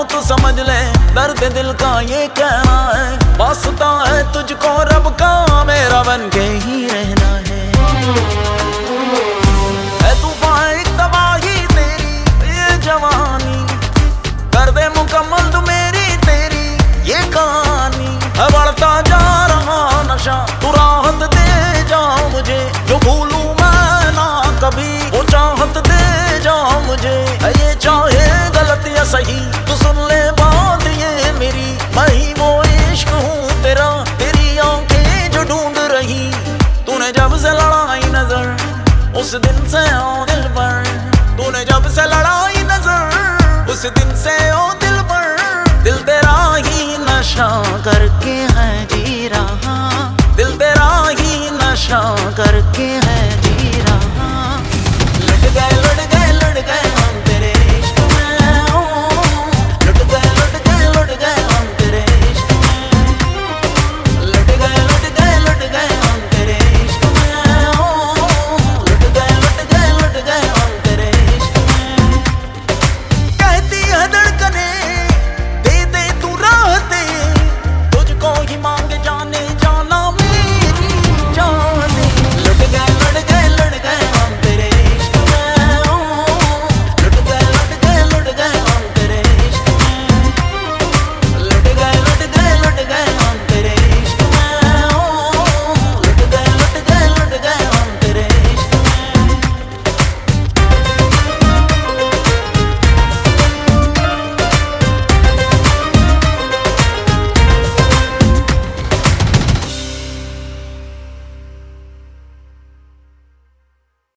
को तो समझ ले, दर्द दिल का ये कहना है। वास्ता है तुझको रब का, मेरा बन के ही रहना है। है बढ़ता जा रहा नशा, तू राहत दे जा मुझे, जो भूलू उस दिन से ओ दिल पर तूने जब से लड़ाई नज़र, उस दिन से ओ दिल पर दिल तेरा ही नशा करके है जी रहा। दिल तेरा ही नशा करके है जी रहा। लग गया